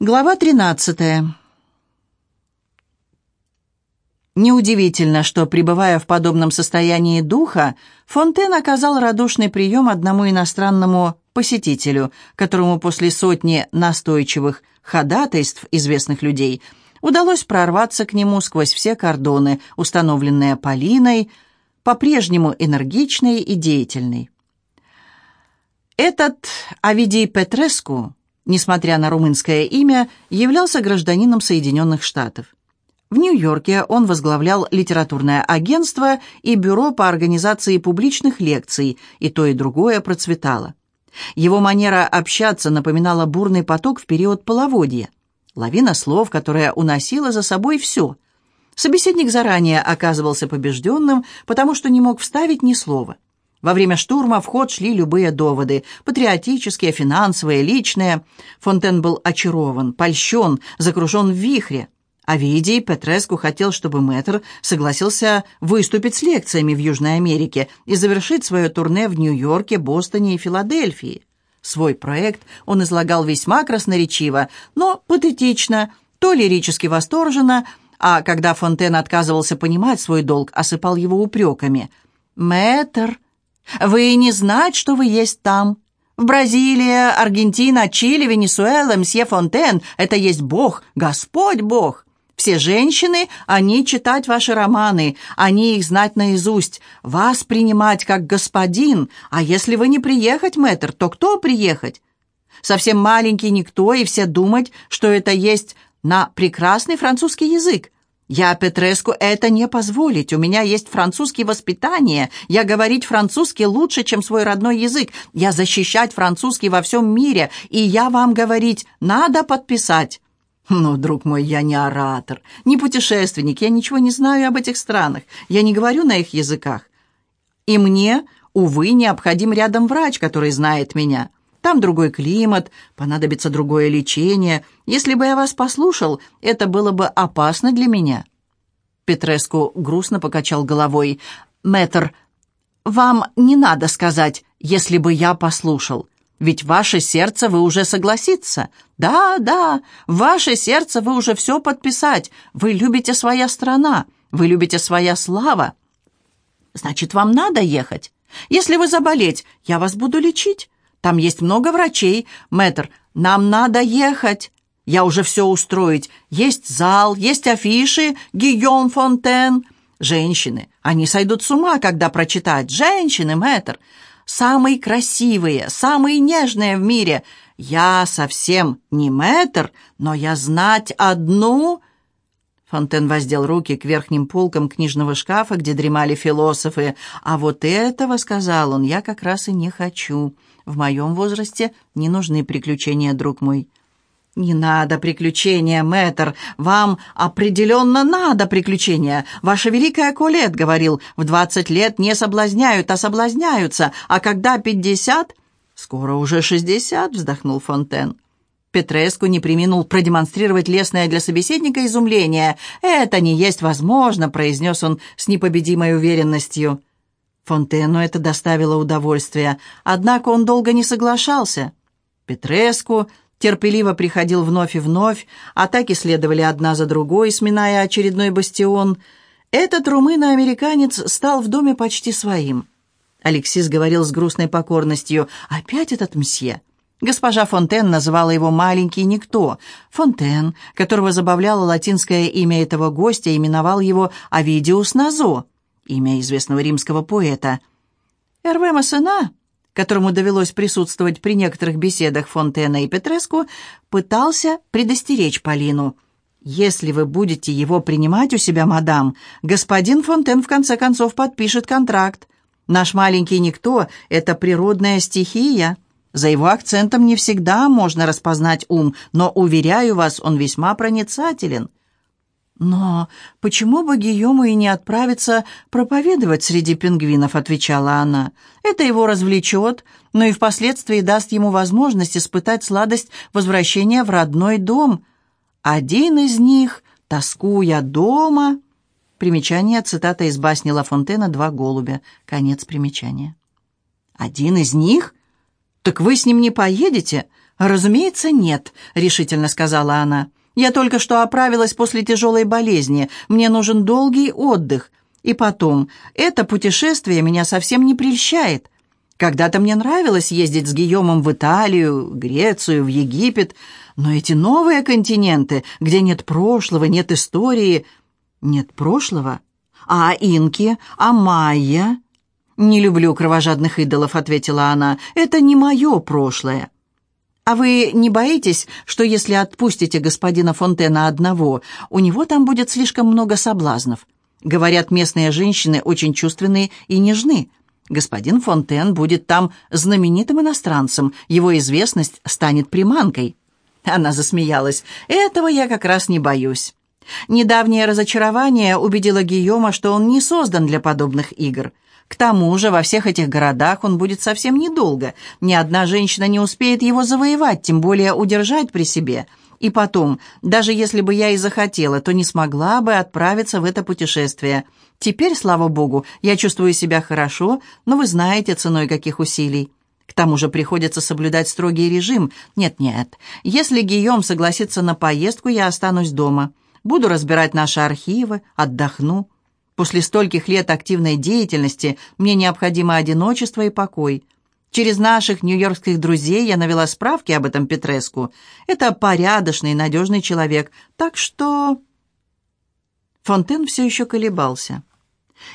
Глава 13. Неудивительно, что, пребывая в подобном состоянии духа, Фонтен оказал радушный прием одному иностранному посетителю, которому после сотни настойчивых ходатайств известных людей удалось прорваться к нему сквозь все кордоны, установленные Полиной, по-прежнему энергичной и деятельной. Этот Авидий Петреску несмотря на румынское имя, являлся гражданином Соединенных Штатов. В Нью-Йорке он возглавлял литературное агентство и бюро по организации публичных лекций, и то и другое процветало. Его манера общаться напоминала бурный поток в период половодья. Лавина слов, которая уносила за собой все. Собеседник заранее оказывался побежденным, потому что не мог вставить ни слова. Во время штурма в ход шли любые доводы – патриотические, финансовые, личные. Фонтен был очарован, польщен, закружен в вихре. Овидий Петреску хотел, чтобы мэтр согласился выступить с лекциями в Южной Америке и завершить свое турне в Нью-Йорке, Бостоне и Филадельфии. Свой проект он излагал весьма красноречиво, но патетично, то лирически восторженно, а когда Фонтен отказывался понимать свой долг, осыпал его упреками. «Мэтр», вы не знать, что вы есть там. В Бразилии, Аргентина, Чили, Венесуэла, мсье Фонтен — это есть Бог, Господь Бог. Все женщины, они читать ваши романы, они их знать наизусть, вас принимать как господин, а если вы не приехать, мэтр, то кто приехать? Совсем маленький никто, и все думать, что это есть на прекрасный французский язык. «Я Петреску это не позволить. У меня есть французское воспитание. Я говорить французский лучше, чем свой родной язык. Я защищать французский во всем мире. И я вам говорить, надо подписать». «Ну, друг мой, я не оратор, не путешественник, я ничего не знаю об этих странах, я не говорю на их языках. И мне, увы, необходим рядом врач, который знает меня. Там другой климат, понадобится другое лечение. Если бы я вас послушал, это было бы опасно для меня». Петреску грустно покачал головой. «Мэтр, вам не надо сказать, если бы я послушал. Ведь ваше сердце вы уже согласится. Да, да, ваше сердце вы уже все подписать. Вы любите своя страна, вы любите своя слава. Значит, вам надо ехать. Если вы заболеть, я вас буду лечить. Там есть много врачей. Мэтр, нам надо ехать. Я уже все устроить. Есть зал, есть афиши, Гийом Фонтен. Женщины, они сойдут с ума, когда прочитают. Женщины, мэтр, самые красивые, самые нежные в мире. Я совсем не мэтр, но я знать одну... Фонтен воздел руки к верхним полкам книжного шкафа, где дремали философы. «А вот этого, — сказал он, — я как раз и не хочу. В моем возрасте не нужны приключения, друг мой». «Не надо приключения, мэтр. Вам определенно надо приключения. Ваша великая Колет говорил, в двадцать лет не соблазняют, а соблазняются. А когда пятьдесят...» «Скоро уже шестьдесят», — вздохнул Фонтен. Петреску не приминул продемонстрировать лесное для собеседника изумление. «Это не есть возможно», — произнес он с непобедимой уверенностью. Фонтену это доставило удовольствие, однако он долго не соглашался. Петреску терпеливо приходил вновь и вновь, атаки следовали одна за другой, сминая очередной бастион. Этот румыно-американец стал в доме почти своим. Алексис говорил с грустной покорностью, «Опять этот мсье?» Госпожа Фонтен называла его «маленький никто». Фонтен, которого забавляло латинское имя этого гостя, именовал его Авидиус Назо имя известного римского поэта. Эрве Массена, которому довелось присутствовать при некоторых беседах Фонтена и Петреску, пытался предостеречь Полину. «Если вы будете его принимать у себя, мадам, господин Фонтен в конце концов подпишет контракт. Наш маленький никто — это природная стихия». За его акцентом не всегда можно распознать ум, но, уверяю вас, он весьма проницателен. «Но почему бы Гийому и не отправиться проповедовать среди пингвинов?» — отвечала она. «Это его развлечет, но и впоследствии даст ему возможность испытать сладость возвращения в родной дом. Один из них, тоскуя дома...» Примечание, цитата из басни Ла Фонтена «Два голубя». Конец примечания. «Один из них? Так вы с ним не поедете? «Разумеется, нет», — решительно сказала она. «Я только что оправилась после тяжелой болезни. Мне нужен долгий отдых. И потом, это путешествие меня совсем не прельщает. Когда-то мне нравилось ездить с Гийомом в Италию, Грецию, в Египет, но эти новые континенты, где нет прошлого, нет истории... Нет прошлого? А инки? А майя? «Не люблю кровожадных идолов», — ответила она. «Это не мое прошлое». «А вы не боитесь, что если отпустите господина Фонтена одного, у него там будет слишком много соблазнов? Говорят, местные женщины очень чувственные и нежны. Господин Фонтен будет там знаменитым иностранцем, его известность станет приманкой». Она засмеялась. «Этого я как раз не боюсь». Недавнее разочарование убедило Гийома, что он не создан для подобных игр – к тому же во всех этих городах он будет совсем недолго. Ни одна женщина не успеет его завоевать, тем более удержать при себе. И потом, даже если бы я и захотела, то не смогла бы отправиться в это путешествие. Теперь, слава богу, я чувствую себя хорошо, но вы знаете, ценой каких усилий. К тому же приходится соблюдать строгий режим. Нет-нет, если Гийом согласится на поездку, я останусь дома. Буду разбирать наши архивы, отдохну. После стольких лет активной деятельности мне необходимо одиночество и покой. Через наших нью-йоркских друзей я навела справки об этом Петреску. Это порядочный, надежный человек. Так что...» Фонтен все еще колебался.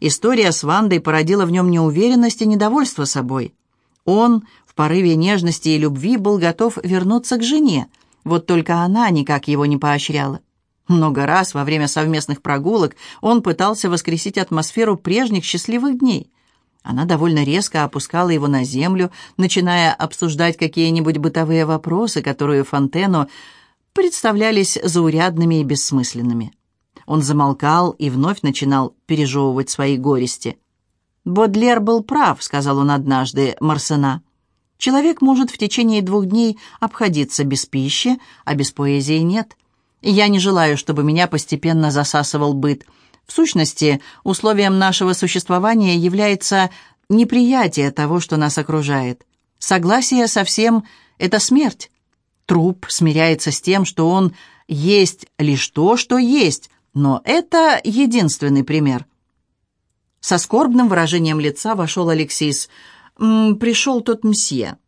История с Вандой породила в нем неуверенность и недовольство собой. Он в порыве нежности и любви был готов вернуться к жене, вот только она никак его не поощряла. Много раз во время совместных прогулок он пытался воскресить атмосферу прежних счастливых дней. Она довольно резко опускала его на землю, начиная обсуждать какие-нибудь бытовые вопросы, которые Фонтену представлялись заурядными и бессмысленными. Он замолкал и вновь начинал пережевывать свои горести. «Бодлер был прав», — сказал он однажды Марсена. «Человек может в течение двух дней обходиться без пищи, а без поэзии нет». Я не желаю, чтобы меня постепенно засасывал быт. В сущности, условием нашего существования является неприятие того, что нас окружает. Согласие со всем — это смерть. Труп смиряется с тем, что он есть лишь то, что есть, но это единственный пример. Со скорбным выражением лица вошел Алексис. «Пришел тот мсье».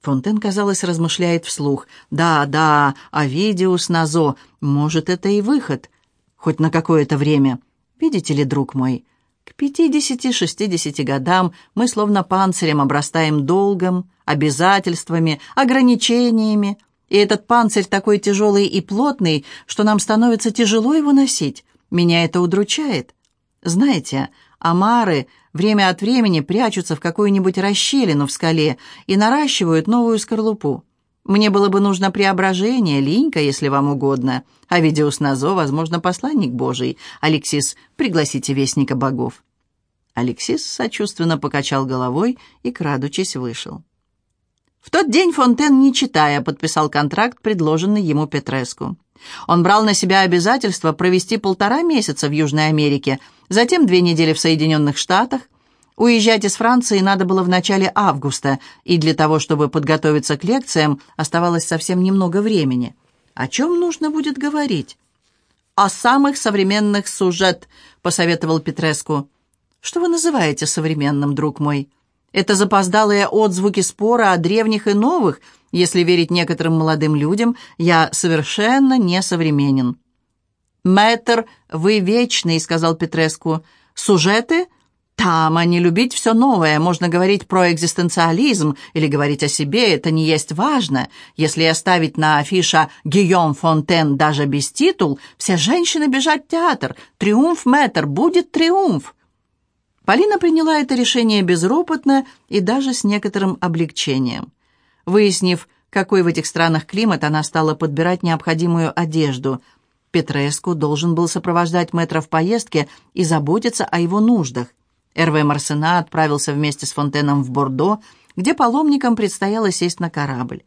Фонтен, казалось, размышляет вслух. «Да, да, Овидиус Назо, может, это и выход. Хоть на какое-то время. Видите ли, друг мой, к пятидесяти-шестидесяти годам мы словно панцирем обрастаем долгом, обязательствами, ограничениями. И этот панцирь такой тяжелый и плотный, что нам становится тяжело его носить. Меня это удручает. Знаете, Амары время от времени прячутся в какую-нибудь расщелину в скале и наращивают новую скорлупу. Мне было бы нужно преображение, линька, если вам угодно. А Видеус Назо, возможно, посланник Божий. Алексис, пригласите вестника богов». Алексис сочувственно покачал головой и, крадучись, вышел. В тот день Фонтен, не читая, подписал контракт, предложенный ему Петреску. Он брал на себя обязательство провести полтора месяца в Южной Америке, затем две недели в Соединенных Штатах. Уезжать из Франции надо было в начале августа, и для того, чтобы подготовиться к лекциям, оставалось совсем немного времени. О чем нужно будет говорить? «О самых современных сюжет», — посоветовал Петреску. «Что вы называете современным, друг мой?» «Это запоздалые отзвуки спора о древних и новых», — если верить некоторым молодым людям, я совершенно несовременен. «Мэтр, вы вечный», — сказал Петреску. «Сюжеты? Там, а не любить все новое. Можно говорить про экзистенциализм или говорить о себе, это не есть важно. Если оставить на афиша «Гийом Фонтен» даже без титул, все женщины бежать в театр. Триумф, мэтр, будет триумф». Полина приняла это решение безропотно и даже с некоторым облегчением. Выяснив, какой в этих странах климат, она стала подбирать необходимую одежду. Петреску должен был сопровождать мэтра в поездке и заботиться о его нуждах. Эрве Марсена отправился вместе с Фонтеном в Бордо, где паломникам предстояло сесть на корабль.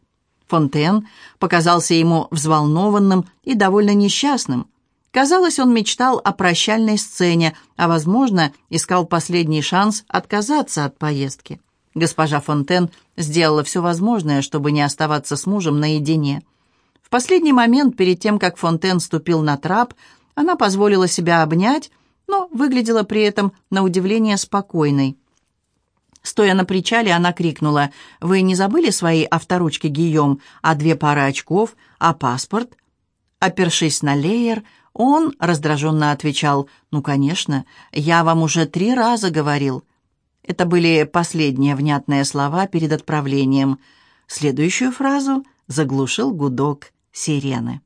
Фонтен показался ему взволнованным и довольно несчастным. Казалось, он мечтал о прощальной сцене, а, возможно, искал последний шанс отказаться от поездки. Госпожа Фонтен сделала все возможное, чтобы не оставаться с мужем наедине. Последний момент, перед тем, как Фонтен ступил на трап, она позволила себя обнять, но выглядела при этом на удивление спокойной. Стоя на причале, она крикнула, «Вы не забыли свои авторучки, Гийом, а две пары очков, а паспорт?» Опершись на леер, он раздраженно отвечал, «Ну, конечно, я вам уже три раза говорил». Это были последние внятные слова перед отправлением. Следующую фразу заглушил гудок сирены.